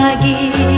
lagi